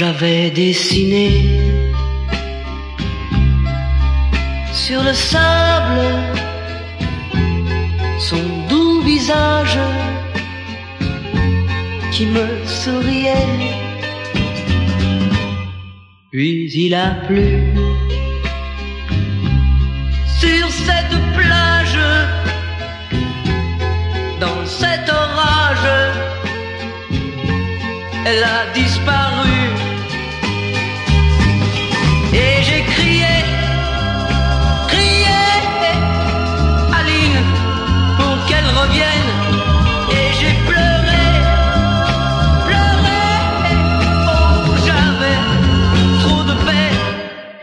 j'avais dessiné sur le sable son doux visage qui me souriait. Puis il a plu sur cette plage, dans cet orage, elle a disparu.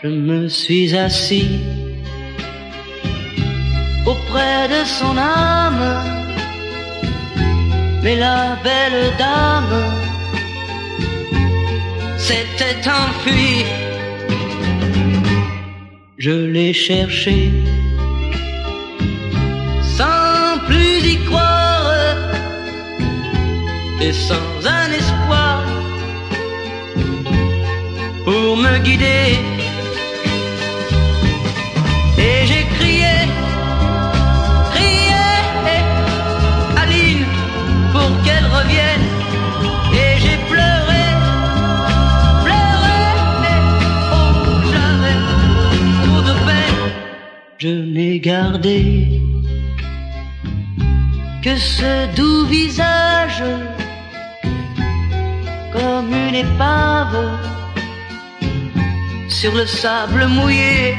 Je me suis assis auprès de son âme. Mais la belle dame s'était enfuie. Je l'ai cherché sans plus y croire et sans un espoir pour me guider. Je n'ai gardé que ce doux visage comme une épave sur le sable mouillé.